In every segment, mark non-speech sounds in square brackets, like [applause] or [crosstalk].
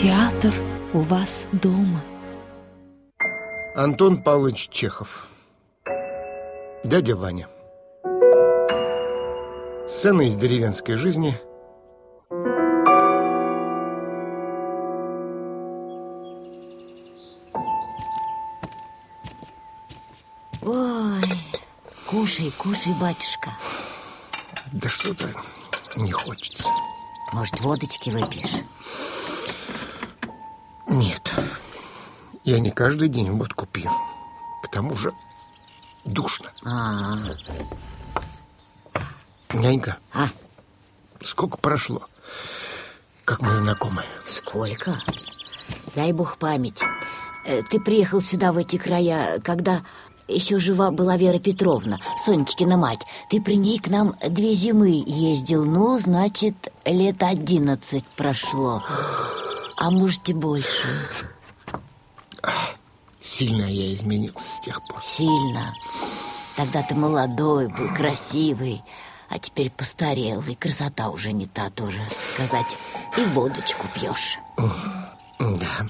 Театр у вас дома. Антон Павлович Чехов. Дядя Ваня. Сцена из деревенской жизни. Ой, кушай, кушай, батюшка. Да что-то не хочется. Может, водочки выпьешь? Нет Я не каждый день водку пью. К тому же душно. А, Нянька, а? сколько прошло, как мы знакомы? Сколько? Дай бог память Э, Ты приехал сюда, в эти края, когда еще жива была Вера Петровна, Сонечкина мать. Ты при ней к нам две зимы ездил. Ну, значит, лет одиннадцать прошло. А может и больше Сильно я изменился с тех пор. Сильно. Тогда ты молодой был, красивый А теперь постарел И красота уже не та тоже Сказать, и водочку пьешь. Да,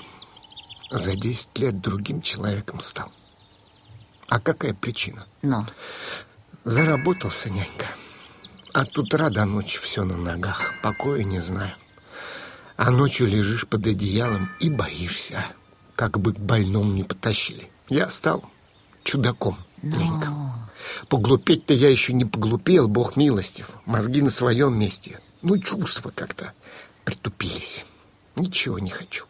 за 10 лет другим человеком стал. А какая причина? Но. Заработался, нянька. От утра до ночи все на ногах. Покоя не знаю. А ночью лежишь под одеялом и боишься Как бы к больному не потащили. Я стал чудаком, нянька Поглупеть-то я еще не поглупел, бог милостив. Мозги на своем месте. Ну, чувства как-то притупились. Ничего не хочу.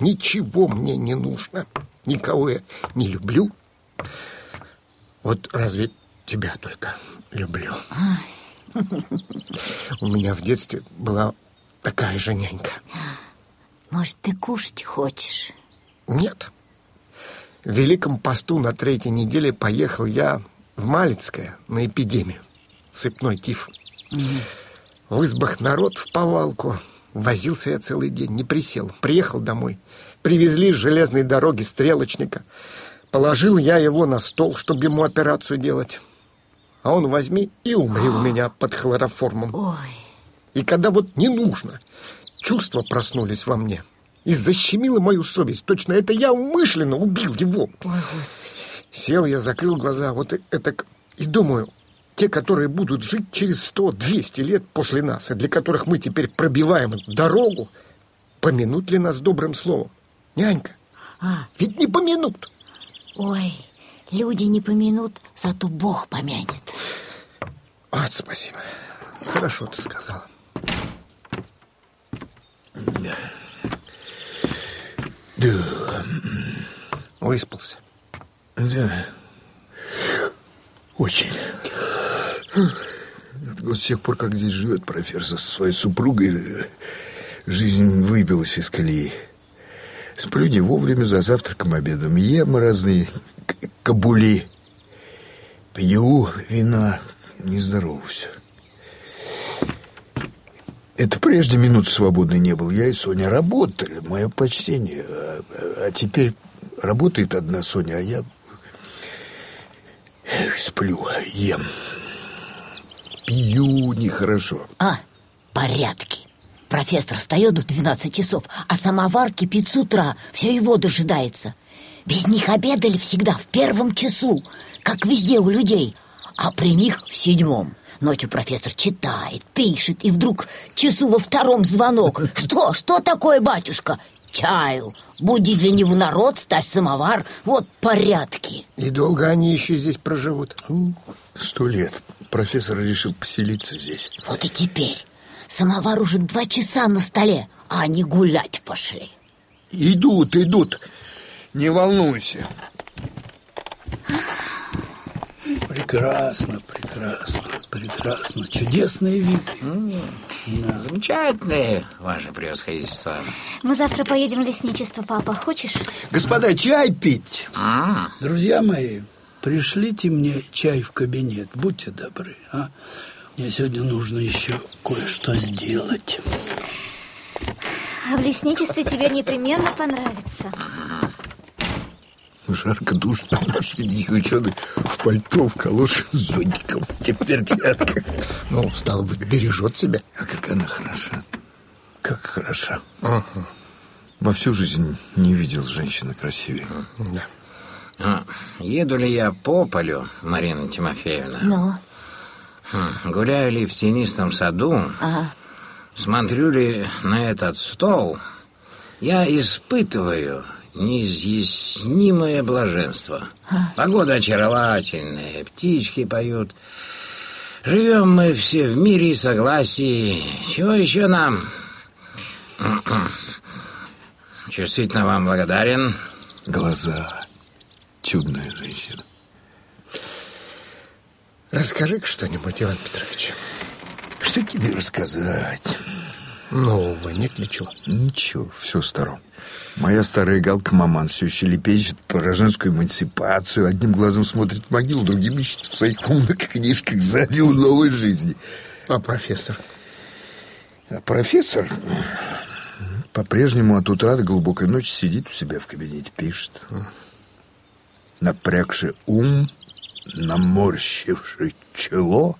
Ничего мне не нужно. Никого я не люблю. Вот разве тебя только люблю? У меня в детстве была такая же нянька. Может, ты кушать хочешь? Нет. В Великом посту на третьей неделе поехал я в Малицкое на эпидемию. Сыпной тиф. В избах народ в повалку. Возился я целый день, не присел. Приехал домой. Привезли с железной дороги стрелочника. Положил я его на стол, чтобы ему операцию делать. А он возьми и умри у меня под хлороформом. Ой, И когда вот не нужно Чувства проснулись во мне И защемило мою совесть Точно это я умышленно убил его ой, Господи Сел я, закрыл глаза, вот это и думаю, те, которые будут жить через 100-200 лет после нас, и для которых мы теперь пробиваем дорогу, помянут ли нас добрым словом? Нянька, А, ведь не помянут. ой, люди не помянут, зато Бог помянет Вот спасибо. Хорошо ты сказала. Да, Выспался. да. Очень. Вот с тех пор, как здесь живет профессор со своей супругой, жизнь выбилась из колеи. Сплю не вовремя за завтраком, обедом. Ем разные кабули. Пью вина. Нездорово все. Это прежде минут свободной не было. Я и Соня работали. Мое почтение. А, а теперь работает одна Соня, а я сплю, ем. Пью нехорошо. А, порядки Профессор встает в 12 часов А самовар кипит с утра Все его дожидается Без них обедали всегда в первом часу Как везде у людей А при них в седьмом Ночью профессор читает, пишет И вдруг часу во втором звонок [laughs] Что, что такое, батюшка? Чаю Буди для него народ, ставь самовар Вот порядки И долго они еще здесь проживут? Сто лет. Профессор решил поселиться здесь. Вот и теперь Самовар уже два часа на столе А они гулять пошли Идут, идут. Не волнуйся. Прекрасно, прекрасно, прекрасно. Чудесные виды. Замечательные, ваше превосходительство. Мы завтра поедем в лесничество, папа. Хочешь? Господа, чай пить. Друзья мои, пришлите мне чай в кабинет. Будьте добры, а? Мне сегодня нужно еще кое-что сделать. А в лесничестве тебе непременно понравится. Жарко, душно. Наш великий ученый в пальто, в калоше с зонтиком. Теперь перчатка. Ну, стало быть, бережет себя. А как она хороша. Как хороша. Во всю жизнь не видел женщины красивее. Да. А, еду ли я по полю, Марина Тимофеевна? Ну, Гуляю ли в тенистом саду? ага. Смотрю ли на этот стол? Я испытываю неизъяснимое блаженство. Погода очаровательная, птички поют. Живем мы все в мире и согласии. Чего еще нам? [clears throat] Чувствительно вам благодарен. Глаза. Чудная женщина. Расскажи-ка что-нибудь, Иван Петрович. Что тебе рассказать? Нового нет ли чего? Ничего, все старо. Моя старая галка маман все еще лепечет про женскую эмансипацию. Одним глазом смотрит в могилу, другим ищет в своих умных книжках зарю новой жизни. А профессор? А профессор по-прежнему от утра до глубокой ночи сидит у себя в кабинете, пишет. Напрягший ум, наморщивший чело.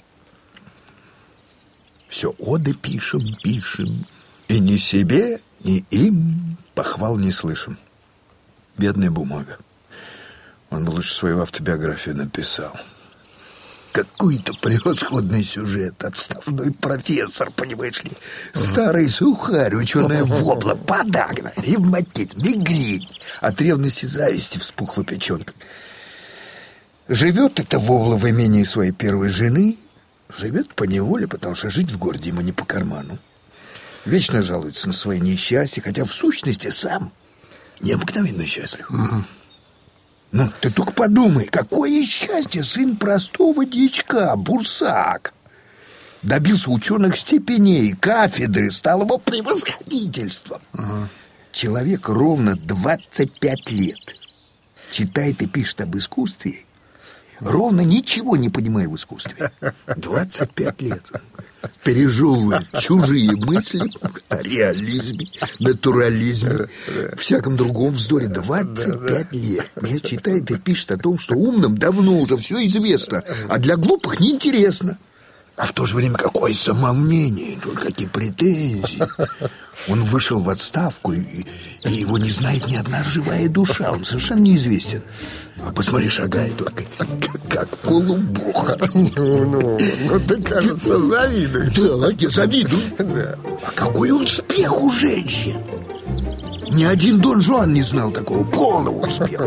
Все оды пишем, пишем. И ни себе, ни им похвал не слышим. Бедная бумага. Он бы лучше свою автобиографию написал. Какой-то превосходный сюжет. Отставной профессор, понимаешь ли. Старый сухарь, ученая вобла, подагна, ревматизм, мигрень. От ревности зависти вспухла печенка. Живет эта вобла в имении своей первой жены. Живет по неволе, потому что жить в городе ему не по карману. Вечно жалуется на свои несчастья, хотя в сущности сам необыкновенно счастлив. Ну, ты только подумай, какое счастье сын простого дичка, бурсак. Добился ученых степеней, кафедры, стал его превосходительством. Человек ровно 25 лет читает и пишет об искусстве, ровно ничего не понимая в искусстве. 25 лет. Пережевывает чужие мысли о реализме, натурализме, всяком другом вздоре. 25 лет. Не читает и пишет о том, что умным давно уже все известно, а для глупых неинтересно. А в то же время какое самомнение, только какие претензии. Он вышел в отставку, и, и его не знает ни одна живая душа. Он совершенно неизвестен. А посмотри, шагает только, как, как полубог. Ну, ну, ну ты, кажется, завидуешь. Да, я завидую. А какой успех у женщин! Ни один Дон Жуан не знал такого полного успеха.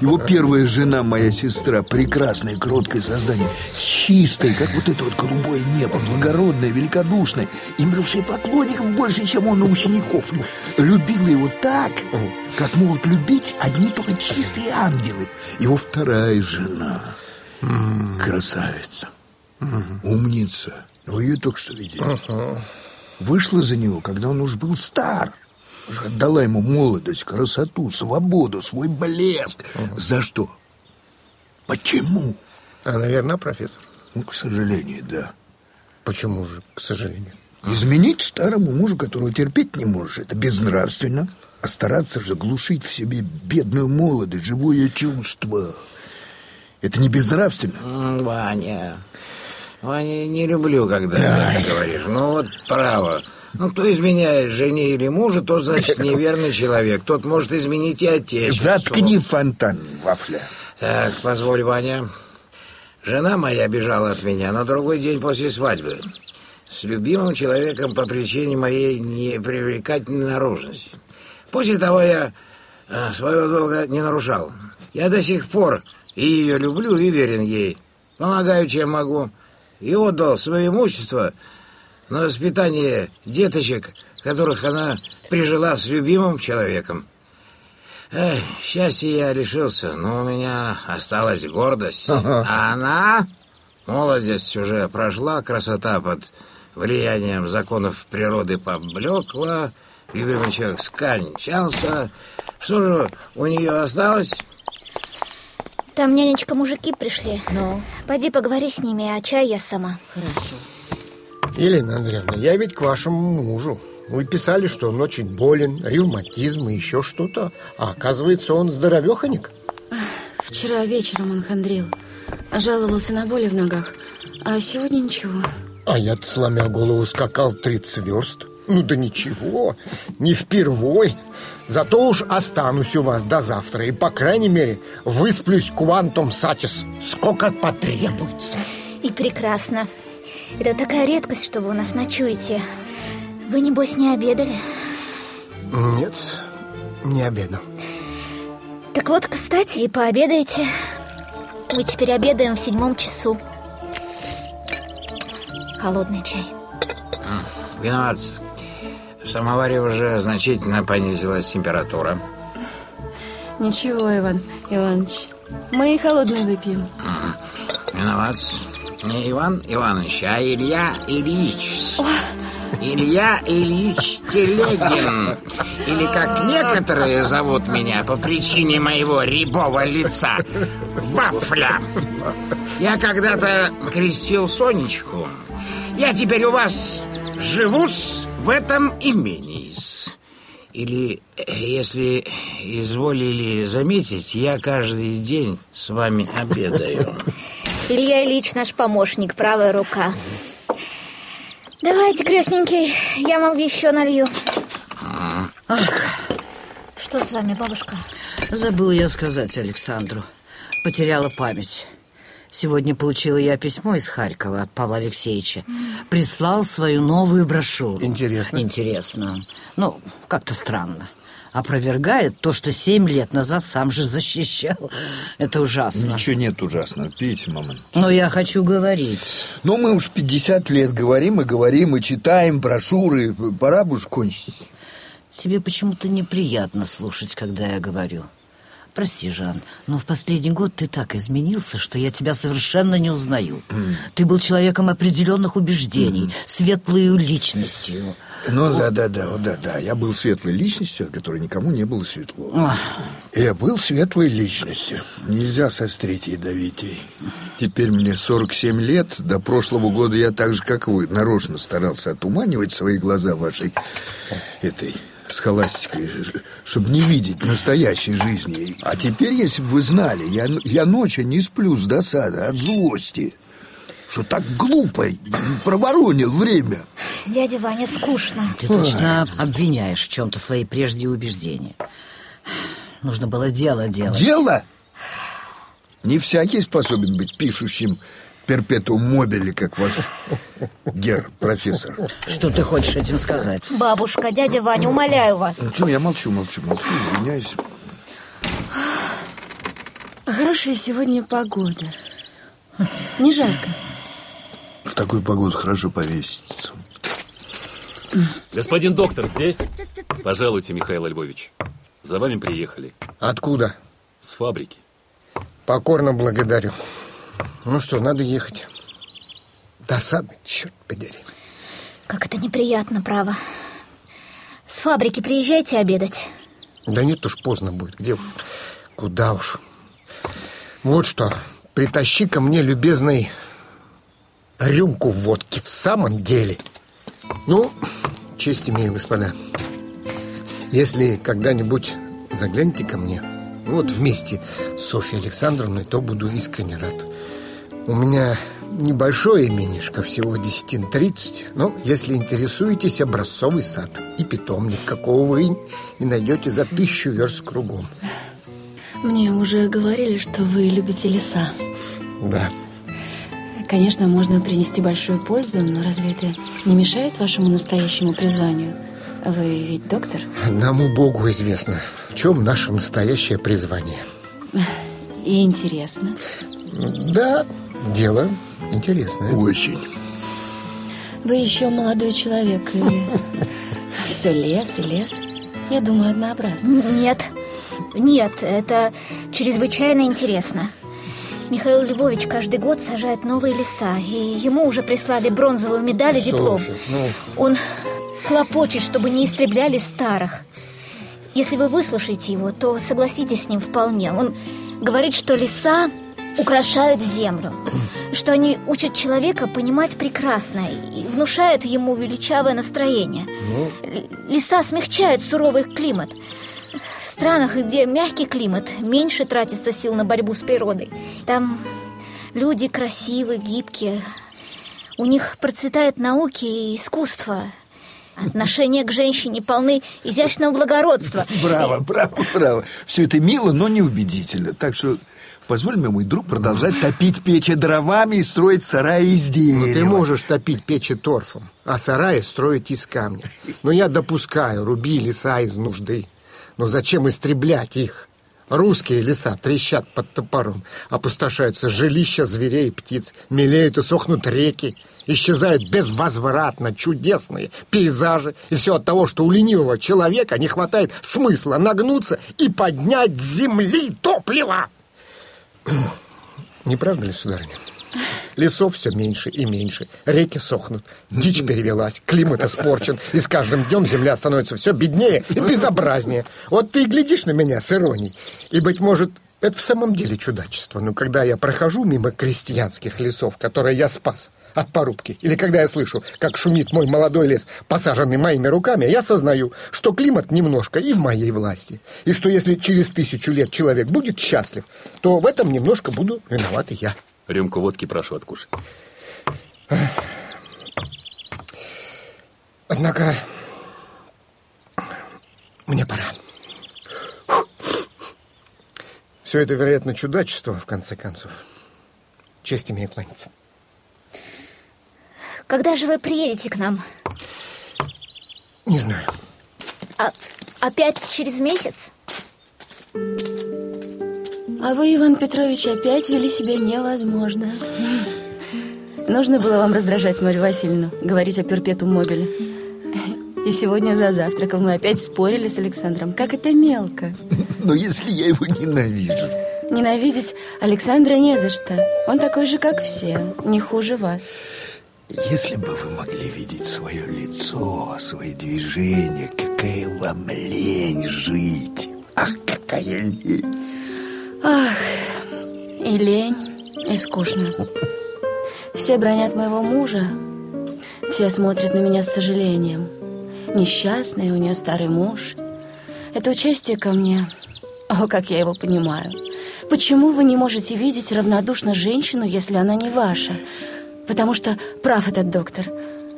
Его первая жена, моя сестра, прекрасное, кроткое создание, чистое, как вот это вот голубое небо, благородное, великодушное, имевшее поклонников больше, чем он у учеников. Любила его так, как могут любить одни только чистые ангелы. Его вторая жена, красавица, умница. Вы ее только что видели. Вышла за него, когда он уж был стар. Отдала ему молодость, красоту, свободу, свой блеск. За что? Почему? А, наверное, профессор. Ну, к сожалению, да. Почему же, к сожалению? Изменить старому мужу, которого терпеть не можешь, это безнравственно. А стараться же глушить в себе бедную молодость, живое чувство. Это не безнравственно. Ваня, Ваня, не люблю, когда ты говоришь. Ну вот право. Ну, кто изменяет жене или мужу, тот, значит, [laughs] неверный человек. Тот может изменить и отечество. Заткни фонтан, вафля. Так, позволь, Ваня. Жена моя бежала от меня на другой день после свадьбы. С любимым человеком по причине моей непривлекательной наружности. После того я э, своего долга не нарушал. Я до сих пор и ее люблю, и верен ей. Помогаю, чем могу. И отдал свое имущество на воспитание деточек, которых она прижила с любимым человеком. Эх, счастья я лишился, но у меня осталась гордость. А она, молодость уже прошла, красота под влиянием законов природы поблекла, любимый человек скончался. Что же у нее осталось? Там нянечка мужики пришли. Ну, Пойди поговори с ними, а чай я сама. хорошо. Елена Андреевна, я ведь к вашему мужу. Вы писали, что он очень болен, ревматизм и еще что-то. А оказывается, он здоровеханик. Вчера вечером он хандрил. Жаловался на боли в ногах. А сегодня ничего. А я-то, сломя голову, скакал 30 верст. Ну да ничего, не впервой. Зато уж останусь у вас до завтра и, по крайней мере, высплюсь квантом сатис, сколько потребуется. И прекрасно. Это такая редкость, что вы у нас ночуете. Вы, небось, не обедали? Нет, не обедал. Так вот, кстати, и пообедаете. Мы теперь обедаем в седьмом часу. Холодный чай. Виноват. В самоваре уже значительно понизилась температура. Ничего, Иван Иванович. Мы и холодный выпьем. Виноват. Не Иван Иванович, а Илья Ильич. Илья Ильич Телегин. Или как некоторые зовут меня по причине моего рябого лица. Вафля. Я когда-то крестил Сонечку. Я теперь у вас живу в этом имении. Или, если изволили заметить, я каждый день с вами обедаю. Илья Ильич наш помощник, правая рука. Давайте, крестненький, я вам еще налью. Ах, Что с вами, бабушка? забыла я сказать Александру. Потеряла память. Сегодня получила я письмо из Харькова от Павла Алексеевича. Прислал свою новую брошюру. Интересно. Интересно. Ну, как-то странно. Опровергает то, что семь лет назад сам же защищал. Это ужасно. Ничего нет ужасного, пейте, мама. Но я хочу говорить. Но мы уж 50 лет говорим и говорим, и читаем брошюры. Пора бы уж кончить. Тебе почему-то неприятно слушать, когда я говорю. Прости, Жан, но в последний год ты так изменился, что я тебя совершенно не узнаю. Ты был человеком определенных убеждений, светлой личностью. Ну, да-да-да, вот да-да. Я был светлой личностью, от которой никому не было светло. Ах, Я был светлой личностью. Нельзя сострить ядовитей. Теперь мне 47 лет. До прошлого года я так же, как вы, нарочно старался отуманивать свои глаза вашей этой схоластикой, чтобы не видеть настоящей жизни. А теперь, если бы вы знали, я, я ночью не сплю с досады, от злости, что так глупо проворонил время. Дядя Ваня, скучно. Ты точно обвиняешь в чем-то свои прежние убеждения. Нужно было дело делать. Дело? Не всякий способен быть пишущим перпетуум мобили, как ваш гер, профессор. Что ты хочешь этим сказать? Бабушка, дядя Ваня, умоляю вас. Ну, я молчу, молчу, молчу, извиняюсь. Хорошая сегодня погода. Не жарко. В такую погоду хорошо повеситься. Господин доктор здесь? Пожалуйте, Михаил Львович. За вами приехали. Откуда? С фабрики. Покорно благодарю. Ну что, надо ехать. Досадно, черт подери. Как это неприятно, право. С фабрики приезжайте обедать. Да нет уж, поздно будет. Где уж? Куда уж? Вот что, притащи ко мне, любезный, рюмку водки в самом деле. Ну, честь имею, господа. Если когда-нибудь загляните ко мне, вот вместе с Софьей Александровной, то буду искренне рад. У меня небольшое именишко, всего десятин тридцать, но если интересуетесь, образцовый сад и питомник, какого вы не найдете за тысячу верст кругом. Мне уже говорили, что вы любите леса. Да, Конечно, можно принести большую пользу, но разве это не мешает вашему настоящему призванию? Вы ведь доктор? одному Богу известно, чем наше настоящее призвание. И интересно. Да, дело интересное. Очень. Вы еще молодой человек, и [laughs] все лес и лес. Я думаю, однообразно. Нет, нет, это чрезвычайно интересно. Михаил Львович каждый год сажает новые леса, и ему уже прислали бронзовую медаль и диплом. Ну, Он хлопочет, чтобы не истребляли старых. Если вы выслушаете его, то согласитесь с ним вполне. Он говорит, что леса украшают землю, [clears throat] что они учат человека понимать прекрасное и внушают ему величавое настроение. Л- Леса смягчают суровый климат. В странах, где мягкий климат, меньше тратится сил на борьбу с природой. Там люди красивые, гибкие. У них процветают науки и искусство. Отношения к женщине полны изящного благородства. Браво, браво, браво. Все это мило, но неубедительно. Так что позволь мне, мой друг, продолжать топить печи дровами и строить сараи из дерева. Ну, ты можешь топить печи торфом, а сараи строить из камня. Но я допускаю, руби леса из нужды. Но зачем истреблять их? Русские леса трещат под топором, опустошаются жилища зверей и птиц, мелеют и сохнут реки, исчезают безвозвратно чудесные пейзажи. И все от того, что у ленивого человека не хватает смысла нагнуться и поднять с земли топливо. [clears throat] Не правда ли, сударыня? Лесов все меньше и меньше, реки сохнут, дичь перевелась, климат испорчен, и с каждым днем земля становится все беднее и безобразнее. Вот ты и глядишь на меня с иронией, и, быть может, это в самом деле чудачество. Но когда я прохожу мимо крестьянских лесов, которые я спас от порубки, или когда я слышу, как шумит мой молодой лес, посаженный моими руками, я сознаю, что климат немножко и в моей власти. И что если через тысячу лет человек будет счастлив, то в этом немножко буду виноват и я. Рюмку водки прошу откушать. Однако мне пора. Все это, вероятно, чудачество, в конце концов. Честь имею кланяться. Когда же вы приедете к нам? Не знаю. А опять через месяц? А вы, Иван Петрович, опять вели себя невозможно. Нужно было вам раздражать Марию Васильевну, говорить о перпетум мобиле. И сегодня за завтраком мы опять спорили с Александром. Как это мелко. Но если я его ненавижу... Ненавидеть Александра не за что. Он такой же, как все, не хуже вас. Если бы вы могли видеть свое лицо, свои движения, какая вам лень жить. Ах, какая лень. Ах, и лень, и скучно. Все бронят моего мужа, все смотрят на меня с сожалением. Несчастный у нее старый муж. Это участие ко мне. О, как я его понимаю. Почему вы не можете видеть равнодушно женщину, если она не ваша? Потому что прав этот доктор.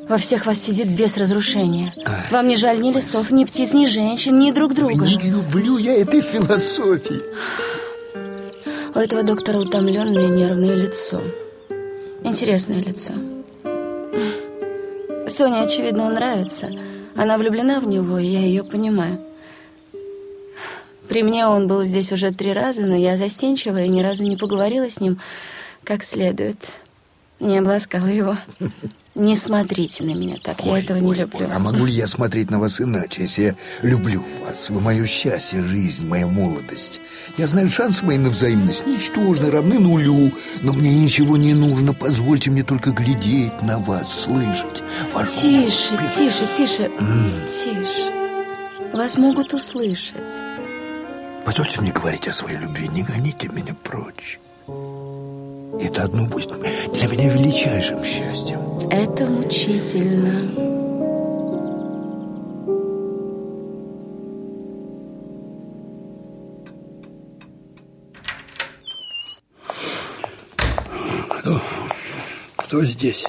Во всех вас сидит без разрушения. Вам не жаль ни лесов, ни птиц, ни женщин, ни друг друга. Не люблю я этой философии. У этого доктора утомленное нервное лицо. Интересное лицо. Соне, очевидно, нравится. Она влюблена в него, и я ее понимаю. При мне он был здесь уже три раза, но я застенчива и ни разу не поговорила с ним как следует. Не обласкала его. Не смотрите на меня так, я Ой, этого не ой, люблю. ой, А могу ли я смотреть на вас иначе, если я люблю вас? Вы мое счастье, жизнь, моя молодость. Я знаю, шансы мои на взаимность ничтожны, равны нулю. Но мне ничего не нужно. Позвольте мне только глядеть на вас, слышать. Ваш Тише, голос. тише, тише, тише. Вас могут услышать. Позвольте мне говорить о своей любви. Не гоните меня прочь. Это одно будет для меня величайшим счастьем. Это мучительно. Кто, кто здесь?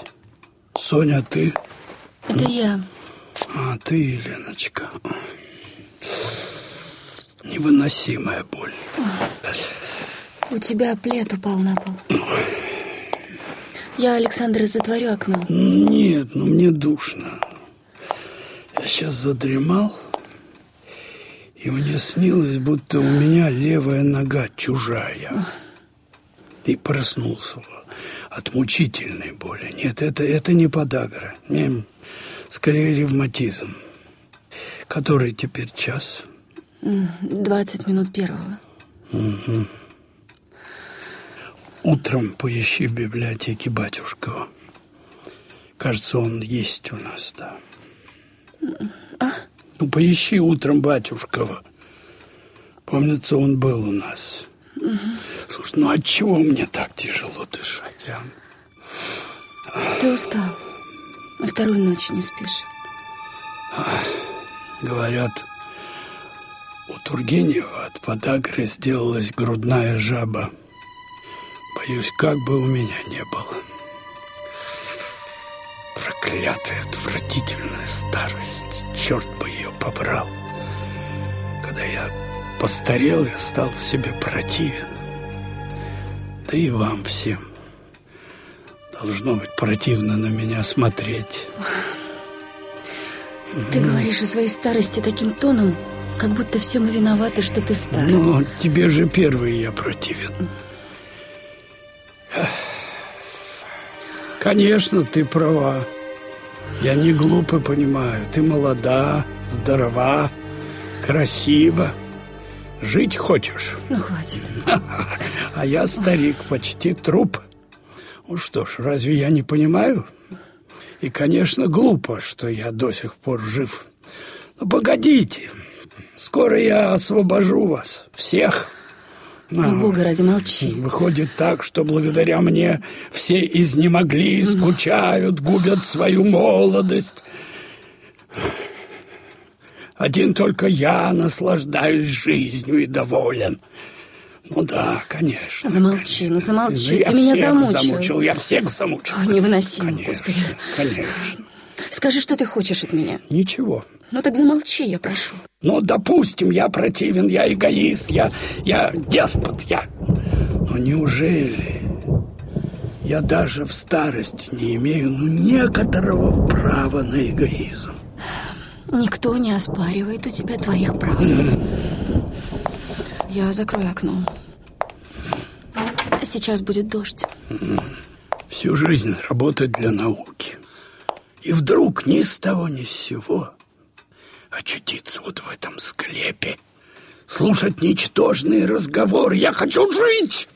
Соня, ты? Это я. А, ты, Леночка. Невыносимая боль. У тебя плед упал на пол. Я, Александр, затворю окно. Нет, ну мне душно. Я сейчас задремал, и мне снилось, будто у меня левая нога чужая. И проснулся от мучительной боли. Нет, это, это не подагра. Не, скорее ревматизм. Который теперь час? 20 минут первого. Утром поищи в библиотеке батюшкова. Кажется, он есть у нас, да. Ну, поищи утром батюшкова. Помнится, он был у нас. Слушай, ну от чего мне так тяжело дышать, а? Ты устал. На вторую ночь не спишь. Говорят, у Тургенева от подагры сделалась грудная жаба. Боюсь, как бы у меня не было. Проклятая, отвратительная старость. Черт бы ее побрал. Когда я постарел, я стал себе противен. Да и вам всем. Должно быть противно на меня смотреть. Ты говоришь о своей старости таким тоном, как будто все мы виноваты, что ты стар. Но тебе же первый я противен. Конечно, ты права. Я не глупо понимаю. Ты молода, здорова, красива. Жить хочешь? Ну, хватит. [laughs] А я старик, почти труп. Ну что ж, разве я не понимаю? И, конечно, глупо, что я до сих пор жив. Но погодите, скоро я освобожу вас, всех. О, Бога ради, молчи. Выходит так, что благодаря мне все изнемогли, скучают, губят свою молодость. Один только я наслаждаюсь жизнью и доволен. Ну да, конечно. Замолчи, ну замолчи. Я Ты меня всех замучил. замучил, я всех замучил. О, невыносимо, Конечно, господи. конечно. Скажи, что ты хочешь от меня. Ничего. Ну так замолчи, я прошу. Ну, допустим, я противен, я эгоист, я, я деспот, я... Но неужели я даже в старости не имею ну, некоторого права на эгоизм? Никто не оспаривает у тебя твоих прав. Я закрою окно. Сейчас будет дождь. Всю жизнь работать для науки. И вдруг ни с того ни с сего очутиться вот в этом склепе, слушать ничтожные разговоры. Я хочу жить!